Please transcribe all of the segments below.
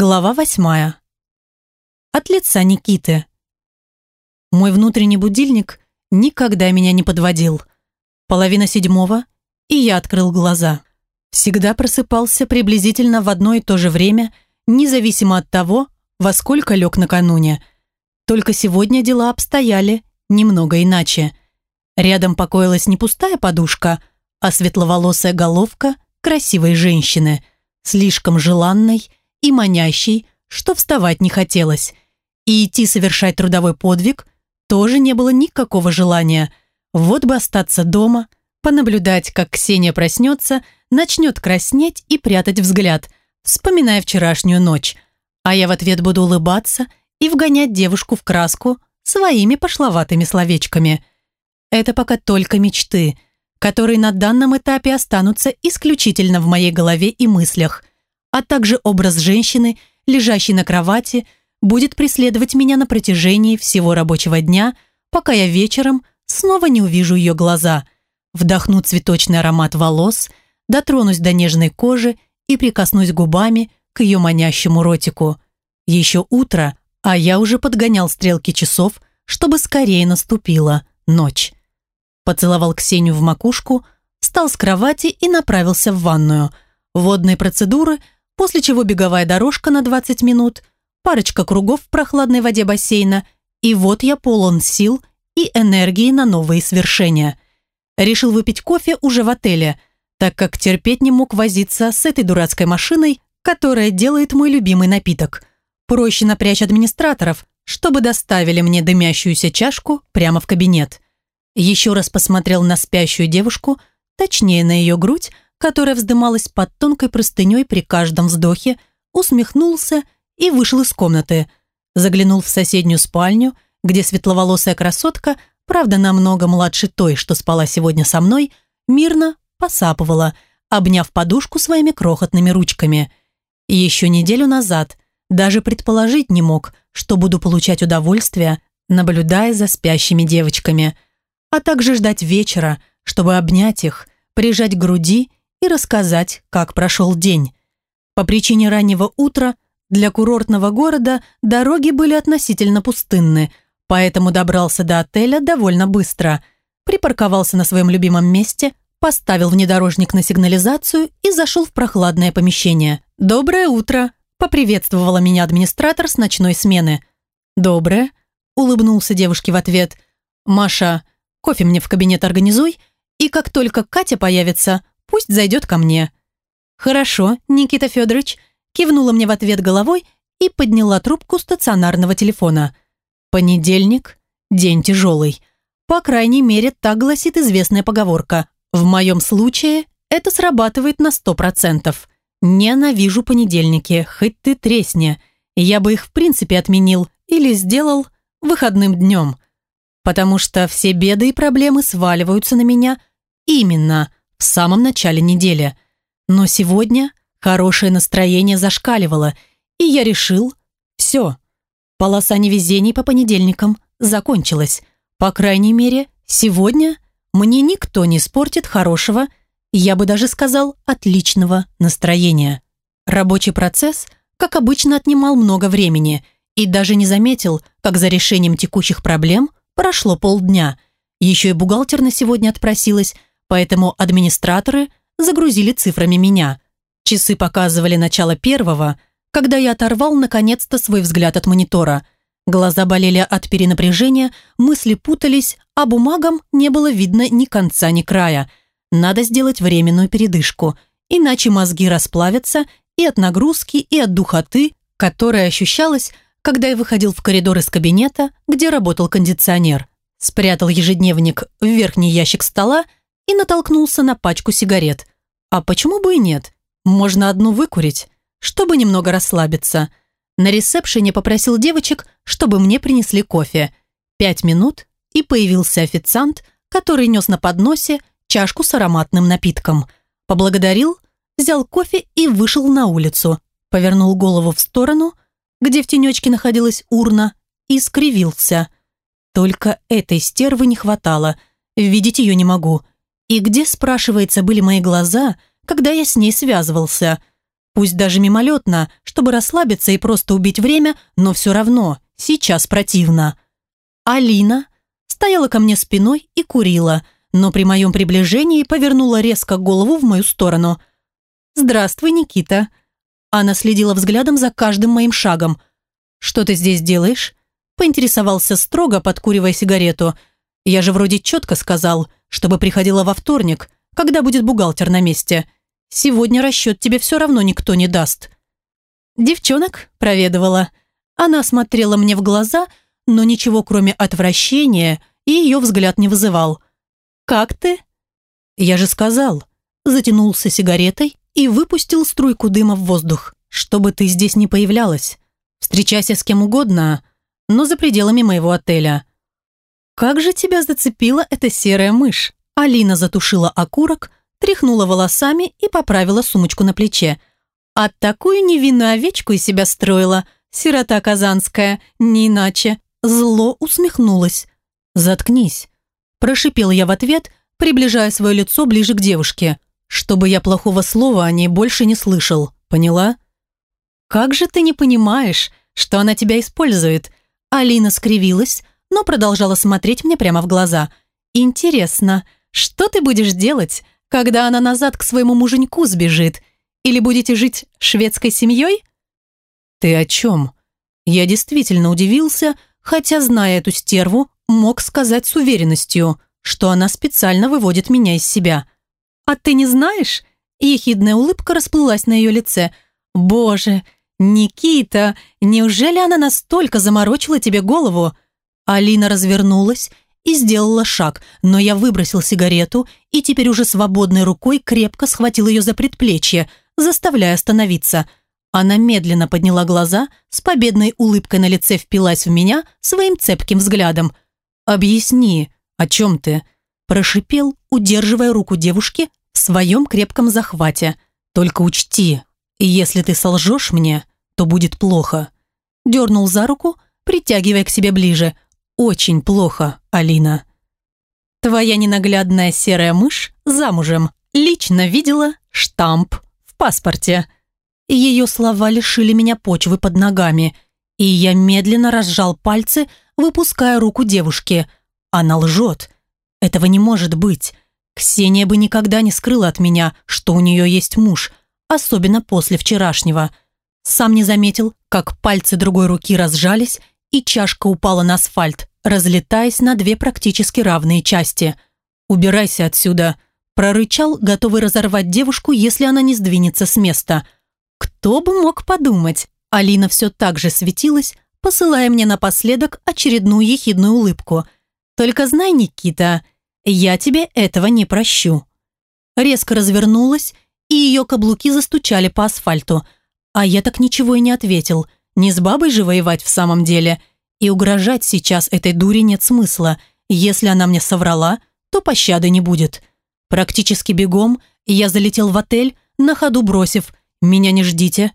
Глава восьмая. От лица Никиты. Мой внутренний будильник никогда меня не подводил. Половина седьмого, и я открыл глаза. Всегда просыпался приблизительно в одно и то же время, независимо от того, во сколько лег накануне. Только сегодня дела обстояли немного иначе. Рядом покоилась не пустая подушка, а светловолосая головка красивой женщины, слишком желанной и манящей, что вставать не хотелось. И идти совершать трудовой подвиг тоже не было никакого желания. Вот бы остаться дома, понаблюдать, как Ксения проснется, начнет краснеть и прятать взгляд, вспоминая вчерашнюю ночь. А я в ответ буду улыбаться и вгонять девушку в краску своими пошловатыми словечками. Это пока только мечты, которые на данном этапе останутся исключительно в моей голове и мыслях а также образ женщины, лежащей на кровати, будет преследовать меня на протяжении всего рабочего дня, пока я вечером снова не увижу ее глаза, вдохну цветочный аромат волос, дотронусь до нежной кожи и прикоснусь губами к ее манящему ротику. Еще утро, а я уже подгонял стрелки часов, чтобы скорее наступила ночь. Поцеловал Ксению в макушку, встал с кровати и направился в ванную. Водные процедуры – после чего беговая дорожка на 20 минут, парочка кругов в прохладной воде бассейна, и вот я полон сил и энергии на новые свершения. Решил выпить кофе уже в отеле, так как терпеть не мог возиться с этой дурацкой машиной, которая делает мой любимый напиток. Проще напрячь администраторов, чтобы доставили мне дымящуюся чашку прямо в кабинет. Еще раз посмотрел на спящую девушку, точнее на ее грудь, которая вздымалась под тонкой простыней при каждом вздохе, усмехнулся и вышел из комнаты. Заглянул в соседнюю спальню, где светловолосая красотка, правда намного младше той, что спала сегодня со мной, мирно посапывала, обняв подушку своими крохотными ручками. Еще неделю назад даже предположить не мог, что буду получать удовольствие, наблюдая за спящими девочками, а также ждать вечера, чтобы обнять их, прижать к груди и рассказать, как прошел день. По причине раннего утра для курортного города дороги были относительно пустынны, поэтому добрался до отеля довольно быстро. Припарковался на своем любимом месте, поставил внедорожник на сигнализацию и зашел в прохладное помещение. «Доброе утро!» – поприветствовала меня администратор с ночной смены. «Доброе!» – улыбнулся девушке в ответ. «Маша, кофе мне в кабинет организуй, и как только Катя появится, Пусть зайдет ко мне». «Хорошо, Никита Федорович», кивнула мне в ответ головой и подняла трубку стационарного телефона. «Понедельник – день тяжелый. По крайней мере, так гласит известная поговорка. В моем случае это срабатывает на сто процентов. Ненавижу понедельники, хоть ты тресни. Я бы их в принципе отменил или сделал выходным днем. Потому что все беды и проблемы сваливаются на меня именно в самом начале недели. Но сегодня хорошее настроение зашкаливало, и я решил, все, полоса невезений по понедельникам закончилась. По крайней мере, сегодня мне никто не испортит хорошего, я бы даже сказал, отличного настроения. Рабочий процесс, как обычно, отнимал много времени и даже не заметил, как за решением текущих проблем прошло полдня. Еще и бухгалтер на сегодня отпросилась, поэтому администраторы загрузили цифрами меня. Часы показывали начало первого, когда я оторвал наконец-то свой взгляд от монитора. Глаза болели от перенапряжения, мысли путались, а бумагам не было видно ни конца, ни края. Надо сделать временную передышку, иначе мозги расплавятся и от нагрузки, и от духоты, которая ощущалась, когда я выходил в коридор из кабинета, где работал кондиционер. Спрятал ежедневник в верхний ящик стола и натолкнулся на пачку сигарет. А почему бы и нет? Можно одну выкурить, чтобы немного расслабиться. На ресепшене попросил девочек, чтобы мне принесли кофе. Пять минут, и появился официант, который нес на подносе чашку с ароматным напитком. Поблагодарил, взял кофе и вышел на улицу. Повернул голову в сторону, где в тенечке находилась урна, и скривился. Только этой стервы не хватало. Видеть ее не могу. И где, спрашивается, были мои глаза, когда я с ней связывался? Пусть даже мимолетно, чтобы расслабиться и просто убить время, но все равно, сейчас противно. Алина стояла ко мне спиной и курила, но при моем приближении повернула резко голову в мою сторону. «Здравствуй, Никита». Она следила взглядом за каждым моим шагом. «Что ты здесь делаешь?» Поинтересовался строго, подкуривая сигарету. «Я же вроде четко сказал, чтобы приходила во вторник, когда будет бухгалтер на месте. Сегодня расчет тебе все равно никто не даст». Девчонок проведывала. Она смотрела мне в глаза, но ничего кроме отвращения и ее взгляд не вызывал. «Как ты?» «Я же сказал». Затянулся сигаретой и выпустил струйку дыма в воздух. «Чтобы ты здесь не появлялась. Встречайся с кем угодно, но за пределами моего отеля». «Как же тебя зацепила эта серая мышь?» Алина затушила окурок, тряхнула волосами и поправила сумочку на плече. «А такую невинную овечку из себя строила, сирота казанская, не иначе». Зло усмехнулась. «Заткнись», – прошипел я в ответ, приближая свое лицо ближе к девушке, чтобы я плохого слова о ней больше не слышал, поняла? «Как же ты не понимаешь, что она тебя использует?» Алина скривилась, но продолжала смотреть мне прямо в глаза. «Интересно, что ты будешь делать, когда она назад к своему муженьку сбежит? Или будете жить шведской семьей?» «Ты о чем?» Я действительно удивился, хотя, зная эту стерву, мог сказать с уверенностью, что она специально выводит меня из себя. «А ты не знаешь?» Ехидная улыбка расплылась на ее лице. «Боже, Никита, неужели она настолько заморочила тебе голову?» Алина развернулась и сделала шаг, но я выбросил сигарету и теперь уже свободной рукой крепко схватил ее за предплечье, заставляя остановиться. Она медленно подняла глаза, с победной улыбкой на лице впилась в меня своим цепким взглядом. «Объясни, о чем ты?» Прошипел, удерживая руку девушки в своем крепком захвате. «Только учти, если ты солжешь мне, то будет плохо». Дернул за руку, притягивая к себе ближе – очень плохо, Алина. Твоя ненаглядная серая мышь замужем. Лично видела штамп в паспорте. Ее слова лишили меня почвы под ногами, и я медленно разжал пальцы, выпуская руку девушки. Она лжет. Этого не может быть. Ксения бы никогда не скрыла от меня, что у нее есть муж, особенно после вчерашнего. Сам не заметил, как пальцы другой руки разжались, и чашка упала на асфальт, разлетаясь на две практически равные части. «Убирайся отсюда», – прорычал, готовый разорвать девушку, если она не сдвинется с места. Кто бы мог подумать? Алина все так же светилась, посылая мне напоследок очередную ехидную улыбку. «Только знай, Никита, я тебе этого не прощу». Резко развернулась, и ее каблуки застучали по асфальту. А я так ничего и не ответил – не с бабой же воевать в самом деле. И угрожать сейчас этой дуре нет смысла. Если она мне соврала, то пощады не будет. Практически бегом я залетел в отель, на ходу бросив «Меня не ждите».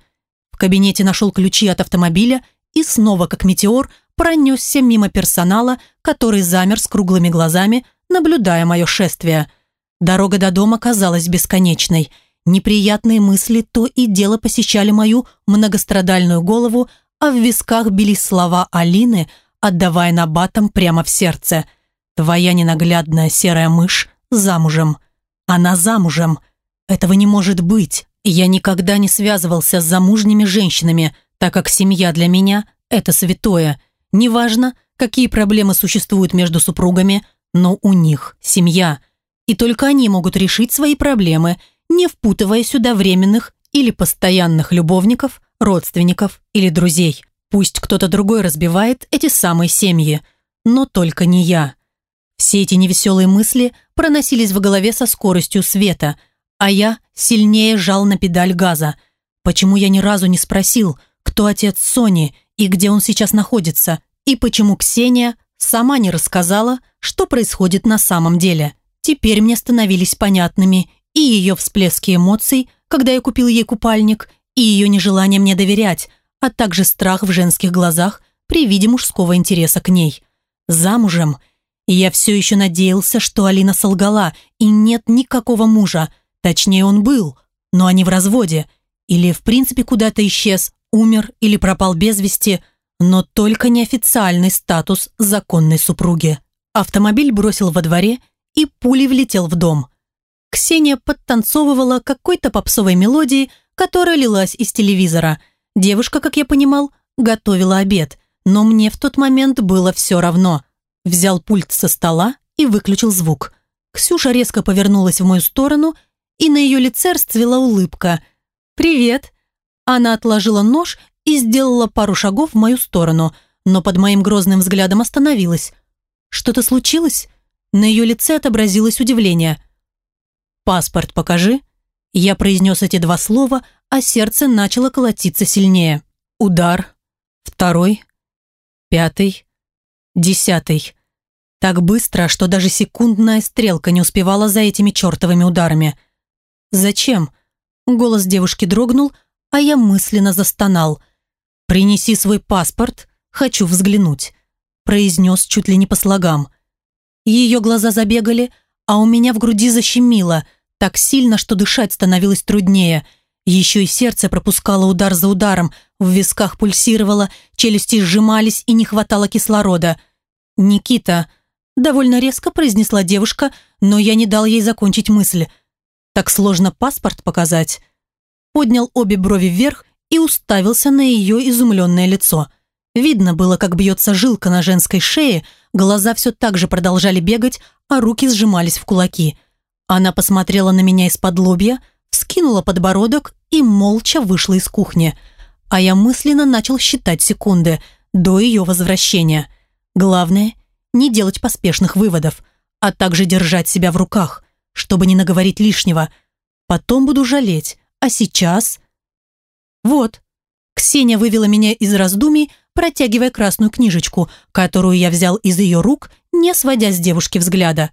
В кабинете нашел ключи от автомобиля и снова, как метеор, пронесся мимо персонала, который замер с круглыми глазами, наблюдая мое шествие. Дорога до дома казалась бесконечной – Неприятные мысли то и дело посещали мою многострадальную голову, а в висках бились слова Алины, отдавая набатом прямо в сердце. «Твоя ненаглядная серая мышь замужем. Она замужем. Этого не может быть. Я никогда не связывался с замужними женщинами, так как семья для меня – это святое. Неважно, какие проблемы существуют между супругами, но у них семья. И только они могут решить свои проблемы – не впутывая сюда временных или постоянных любовников, родственников или друзей. Пусть кто-то другой разбивает эти самые семьи, но только не я. Все эти невеселые мысли проносились в голове со скоростью света, а я сильнее жал на педаль газа. Почему я ни разу не спросил, кто отец Сони и где он сейчас находится, и почему Ксения сама не рассказала, что происходит на самом деле. Теперь мне становились понятными и ее всплески эмоций, когда я купил ей купальник, и ее нежелание мне доверять, а также страх в женских глазах при виде мужского интереса к ней. Замужем. Я все еще надеялся, что Алина солгала, и нет никакого мужа. Точнее, он был, но они в разводе. Или в принципе куда-то исчез, умер или пропал без вести, но только неофициальный статус законной супруги. Автомобиль бросил во дворе и пулей влетел в дом. Ксения подтанцовывала какой-то попсовой мелодии, которая лилась из телевизора. Девушка, как я понимал, готовила обед, но мне в тот момент было все равно. Взял пульт со стола и выключил звук. Ксюша резко повернулась в мою сторону, и на ее лице расцвела улыбка. «Привет!» Она отложила нож и сделала пару шагов в мою сторону, но под моим грозным взглядом остановилась. «Что-то случилось?» На ее лице отобразилось удивление. «Паспорт покажи». Я произнес эти два слова, а сердце начало колотиться сильнее. Удар. Второй. Пятый. Десятый. Так быстро, что даже секундная стрелка не успевала за этими чертовыми ударами. «Зачем?» Голос девушки дрогнул, а я мысленно застонал. «Принеси свой паспорт, хочу взглянуть», произнес чуть ли не по слогам. Ее глаза забегали, а у меня в груди защемило, так сильно, что дышать становилось труднее. Еще и сердце пропускало удар за ударом, в висках пульсировало, челюсти сжимались и не хватало кислорода. «Никита», — довольно резко произнесла девушка, но я не дал ей закончить мысль. «Так сложно паспорт показать». Поднял обе брови вверх и уставился на ее изумленное лицо. Видно было, как бьется жилка на женской шее, глаза все так же продолжали бегать, а руки сжимались в кулаки. Она посмотрела на меня из-под лобья, вскинула подбородок и молча вышла из кухни. А я мысленно начал считать секунды до ее возвращения. Главное – не делать поспешных выводов, а также держать себя в руках, чтобы не наговорить лишнего. Потом буду жалеть, а сейчас… Вот. Ксения вывела меня из раздумий, протягивая красную книжечку, которую я взял из ее рук, не сводя с девушки взгляда.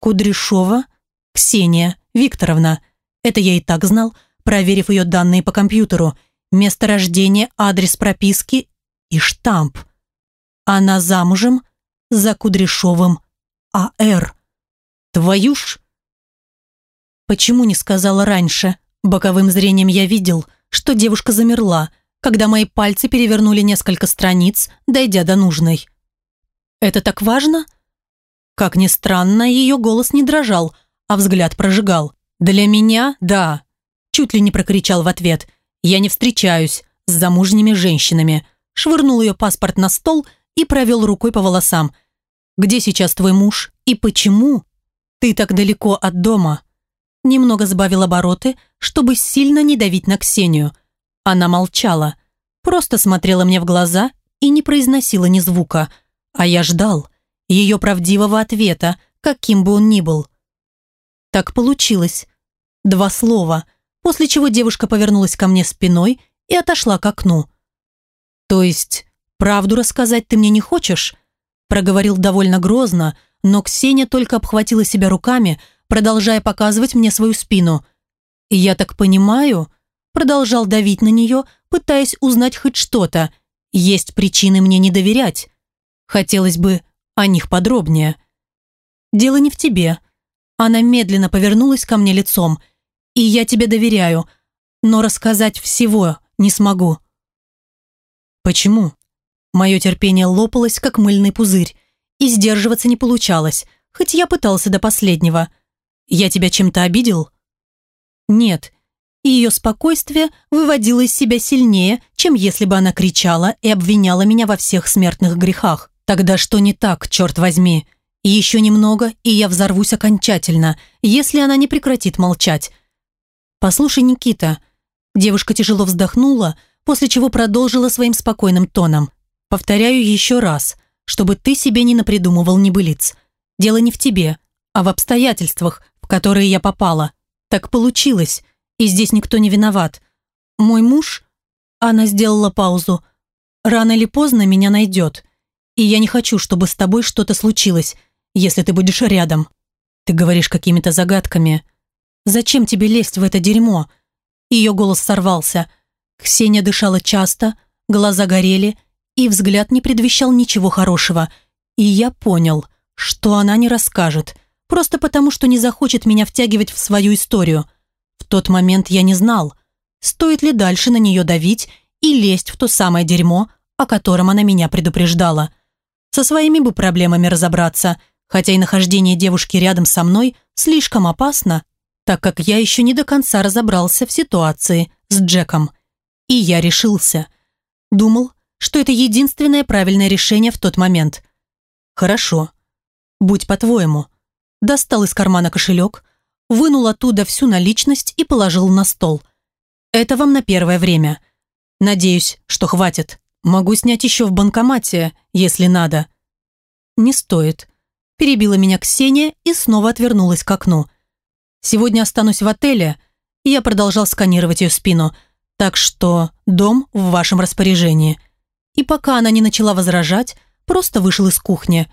Кудряшова Ксения Викторовна. Это я и так знал, проверив ее данные по компьютеру. Место рождения, адрес прописки и штамп. Она замужем за Кудряшовым А.Р. Твою ж... Почему не сказала раньше? Боковым зрением я видел, что девушка замерла, когда мои пальцы перевернули несколько страниц, дойдя до нужной. «Это так важно?» Как ни странно, ее голос не дрожал, а взгляд прожигал. «Для меня – да», – чуть ли не прокричал в ответ. «Я не встречаюсь с замужними женщинами». Швырнул ее паспорт на стол и провел рукой по волосам. «Где сейчас твой муж? И почему ты так далеко от дома?» Немного сбавил обороты, чтобы сильно не давить на Ксению – она молчала, просто смотрела мне в глаза и не произносила ни звука, а я ждал ее правдивого ответа, каким бы он ни был. Так получилось. Два слова, после чего девушка повернулась ко мне спиной и отошла к окну. «То есть, правду рассказать ты мне не хочешь?» проговорил довольно грозно, но Ксения только обхватила себя руками, продолжая показывать мне свою спину. «Я так понимаю, продолжал давить на нее, пытаясь узнать хоть что-то. Есть причины мне не доверять. Хотелось бы о них подробнее. Дело не в тебе. Она медленно повернулась ко мне лицом. И я тебе доверяю, но рассказать всего не смогу. Почему? Мое терпение лопалось, как мыльный пузырь, и сдерживаться не получалось, хоть я пытался до последнего. Я тебя чем-то обидел? Нет, и ее спокойствие выводило из себя сильнее, чем если бы она кричала и обвиняла меня во всех смертных грехах. Тогда что не так, черт возьми? Еще немного, и я взорвусь окончательно, если она не прекратит молчать. «Послушай, Никита». Девушка тяжело вздохнула, после чего продолжила своим спокойным тоном. «Повторяю еще раз, чтобы ты себе не напридумывал небылиц. Дело не в тебе, а в обстоятельствах, в которые я попала. Так получилось, и здесь никто не виноват. Мой муж...» Она сделала паузу. «Рано или поздно меня найдет. И я не хочу, чтобы с тобой что-то случилось, если ты будешь рядом. Ты говоришь какими-то загадками. Зачем тебе лезть в это дерьмо?» Ее голос сорвался. Ксения дышала часто, глаза горели, и взгляд не предвещал ничего хорошего. И я понял, что она не расскажет, просто потому, что не захочет меня втягивать в свою историю – в тот момент я не знал. стоит ли дальше на нее давить и лезть в то самое дерьмо, о котором она меня предупреждала. Со своими бы проблемами разобраться, хотя и нахождение девушки рядом со мной слишком опасно, так как я еще не до конца разобрался в ситуации с Джеком. И я решился. Думал, что это единственное правильное решение в тот момент. Хорошо. Будь по-твоему. Достал из кармана кошелек, вынул оттуда всю наличность и положил на стол. Это вам на первое время. Надеюсь, что хватит. Могу снять еще в банкомате, если надо. Не стоит. Перебила меня Ксения и снова отвернулась к окну. Сегодня останусь в отеле. Я продолжал сканировать ее спину, так что дом в вашем распоряжении. И пока она не начала возражать, просто вышел из кухни.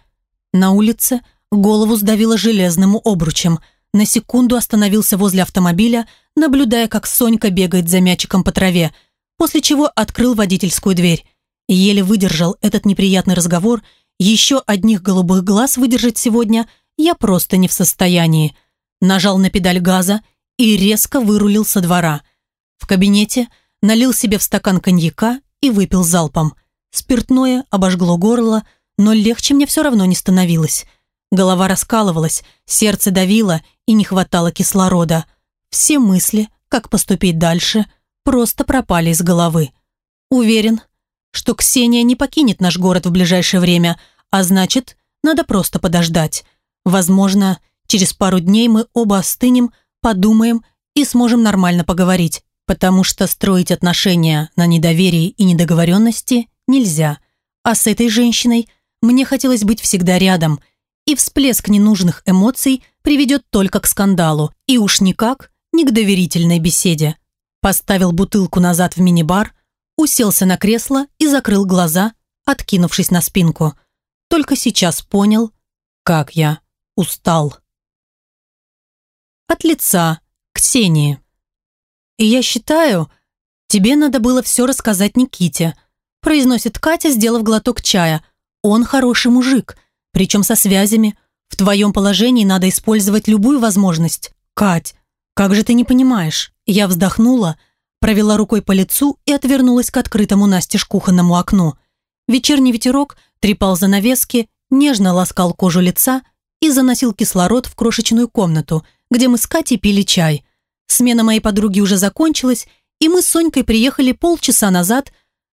На улице голову сдавило железным обручем. На секунду остановился возле автомобиля, наблюдая, как Сонька бегает за мячиком по траве, после чего открыл водительскую дверь. Еле выдержал этот неприятный разговор. Еще одних голубых глаз выдержать сегодня я просто не в состоянии. Нажал на педаль газа и резко вырулил со двора. В кабинете налил себе в стакан коньяка и выпил залпом. Спиртное обожгло горло, но легче мне все равно не становилось. Голова раскалывалась, сердце давило и не хватало кислорода. Все мысли, как поступить дальше, просто пропали из головы. Уверен, что Ксения не покинет наш город в ближайшее время, а значит, надо просто подождать. Возможно, через пару дней мы оба остынем, подумаем и сможем нормально поговорить, потому что строить отношения на недоверии и недоговоренности нельзя. А с этой женщиной мне хотелось быть всегда рядом, и всплеск ненужных эмоций приведет только к скандалу, и уж никак не к доверительной беседе. Поставил бутылку назад в мини-бар, уселся на кресло и закрыл глаза, откинувшись на спинку. Только сейчас понял, как я устал. От лица Ксении. И я считаю, тебе надо было все рассказать Никите, произносит Катя, сделав глоток чая. Он хороший мужик, причем со связями. В твоем положении надо использовать любую возможность. Кать, как же ты не понимаешь? Я вздохнула, провела рукой по лицу и отвернулась к открытому настежь кухонному окну. Вечерний ветерок трепал занавески, нежно ласкал кожу лица и заносил кислород в крошечную комнату, где мы с Катей пили чай. Смена моей подруги уже закончилась, и мы с Сонькой приехали полчаса назад,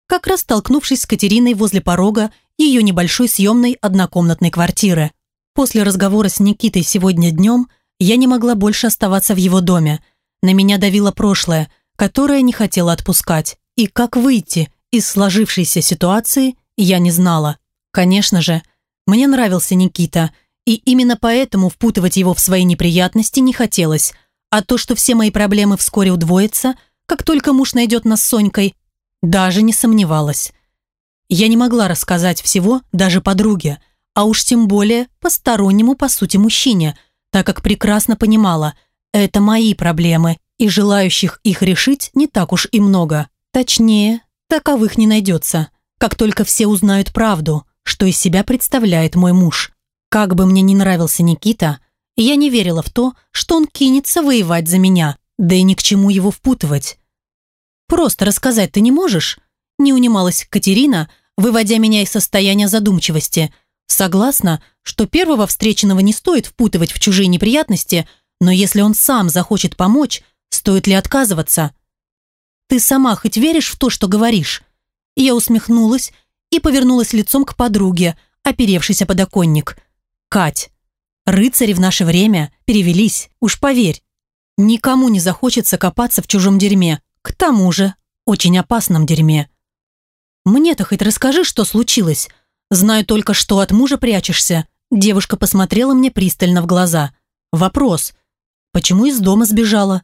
как раз столкнувшись с Катериной возле порога ее небольшой съемной однокомнатной квартиры. После разговора с Никитой сегодня днем я не могла больше оставаться в его доме. На меня давило прошлое – которое не хотела отпускать. И как выйти из сложившейся ситуации, я не знала. Конечно же, мне нравился Никита, и именно поэтому впутывать его в свои неприятности не хотелось. А то, что все мои проблемы вскоре удвоятся, как только муж найдет нас с Сонькой, даже не сомневалась. Я не могла рассказать всего даже подруге, а уж тем более постороннему, по сути, мужчине, так как прекрасно понимала, это мои проблемы, и желающих их решить не так уж и много. Точнее, таковых не найдется, как только все узнают правду, что из себя представляет мой муж. Как бы мне ни нравился Никита, я не верила в то, что он кинется воевать за меня, да и ни к чему его впутывать. «Просто рассказать ты не можешь?» Не унималась Катерина, выводя меня из состояния задумчивости. Согласна, что первого встреченного не стоит впутывать в чужие неприятности, но если он сам захочет помочь, Стоит ли отказываться? Ты сама хоть веришь в то, что говоришь? Я усмехнулась и повернулась лицом к подруге, оперевшейся подоконник. Кать, рыцари в наше время перевелись, уж поверь. Никому не захочется копаться в чужом дерьме, к тому же очень опасном дерьме. Мне-то хоть расскажи, что случилось. Знаю только, что от мужа прячешься. Девушка посмотрела мне пристально в глаза. Вопрос. Почему из дома сбежала?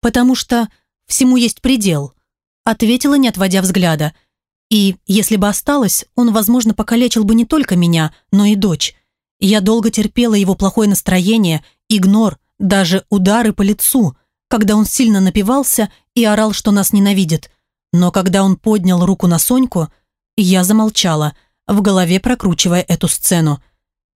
«Потому что всему есть предел», ответила, не отводя взгляда. И, если бы осталось, он, возможно, покалечил бы не только меня, но и дочь. Я долго терпела его плохое настроение, игнор, даже удары по лицу, когда он сильно напивался и орал, что нас ненавидит. Но когда он поднял руку на Соньку, я замолчала, в голове прокручивая эту сцену.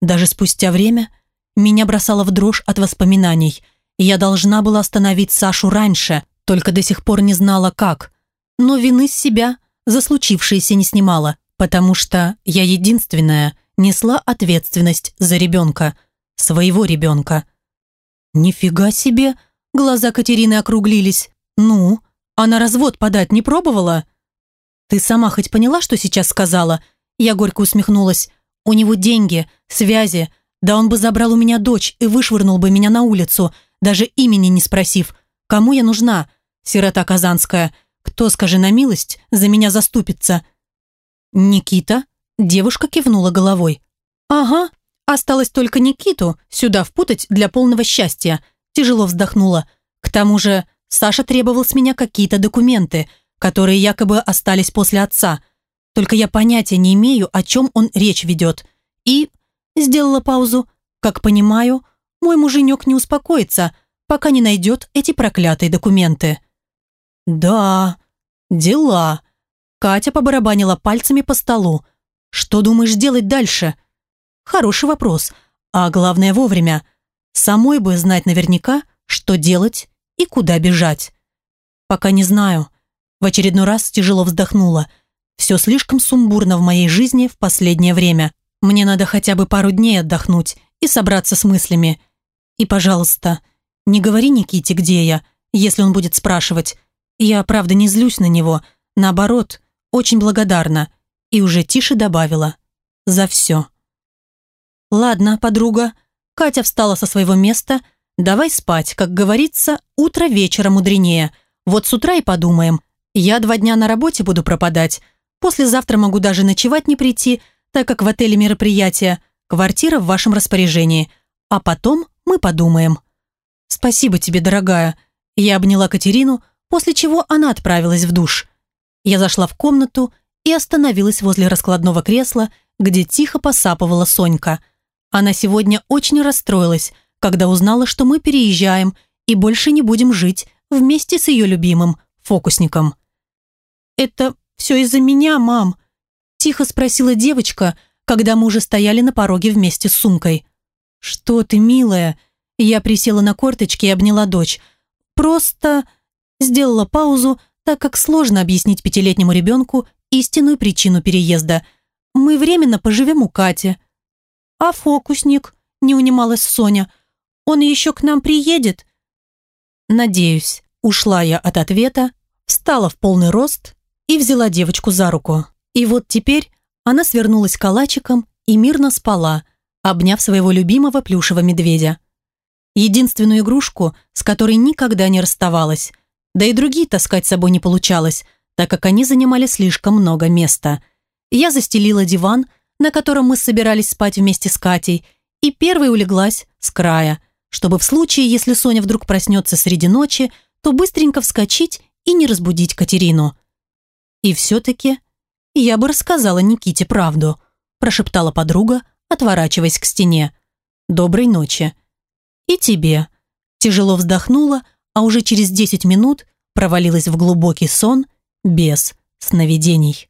Даже спустя время меня бросало в дрожь от воспоминаний. Я должна была остановить Сашу раньше, только до сих пор не знала, как. Но вины с себя за случившееся не снимала, потому что я единственная несла ответственность за ребенка, своего ребенка. «Нифига себе!» Глаза Катерины округлились. «Ну, а на развод подать не пробовала?» «Ты сама хоть поняла, что сейчас сказала?» Я горько усмехнулась. «У него деньги, связи. Да он бы забрал у меня дочь и вышвырнул бы меня на улицу, даже имени не спросив. Кому я нужна? Сирота Казанская. Кто, скажи на милость, за меня заступится?» «Никита?» Девушка кивнула головой. «Ага, осталось только Никиту сюда впутать для полного счастья». Тяжело вздохнула. «К тому же Саша требовал с меня какие-то документы, которые якобы остались после отца. Только я понятия не имею, о чем он речь ведет. И...» Сделала паузу. «Как понимаю, мой муженек не успокоится, пока не найдет эти проклятые документы». «Да, дела». Катя побарабанила пальцами по столу. Что думаешь делать дальше? Хороший вопрос. А главное вовремя. Самой бы знать наверняка, что делать и куда бежать. Пока не знаю. В очередной раз тяжело вздохнула. Все слишком сумбурно в моей жизни в последнее время. Мне надо хотя бы пару дней отдохнуть и собраться с мыслями. И, пожалуйста, не говори Никите, где я, если он будет спрашивать. Я, правда, не злюсь на него. Наоборот, очень благодарна и уже тише добавила «За все». «Ладно, подруга». Катя встала со своего места. «Давай спать, как говорится, утро вечера мудренее. Вот с утра и подумаем. Я два дня на работе буду пропадать. Послезавтра могу даже ночевать не прийти, так как в отеле мероприятие. Квартира в вашем распоряжении. А потом мы подумаем». «Спасибо тебе, дорогая». Я обняла Катерину, после чего она отправилась в душ. Я зашла в комнату и остановилась возле раскладного кресла, где тихо посапывала Сонька. Она сегодня очень расстроилась, когда узнала, что мы переезжаем и больше не будем жить вместе с ее любимым фокусником. «Это все из-за меня, мам?» – тихо спросила девочка, когда мы уже стояли на пороге вместе с сумкой. «Что ты, милая?» Я присела на корточки и обняла дочь. «Просто...» Сделала паузу, так как сложно объяснить пятилетнему ребенку истинную причину переезда. Мы временно поживем у Кати. А фокусник, не унималась Соня, он еще к нам приедет? Надеюсь, ушла я от ответа, встала в полный рост и взяла девочку за руку. И вот теперь она свернулась калачиком и мирно спала, обняв своего любимого плюшевого медведя. Единственную игрушку, с которой никогда не расставалась, да и другие таскать с собой не получалось – так как они занимали слишком много места. Я застелила диван, на котором мы собирались спать вместе с Катей, и первой улеглась с края, чтобы в случае, если Соня вдруг проснется среди ночи, то быстренько вскочить и не разбудить Катерину. И все-таки я бы рассказала Никите правду, прошептала подруга, отворачиваясь к стене. «Доброй ночи». «И тебе». Тяжело вздохнула, а уже через десять минут провалилась в глубокий сон без сновидений.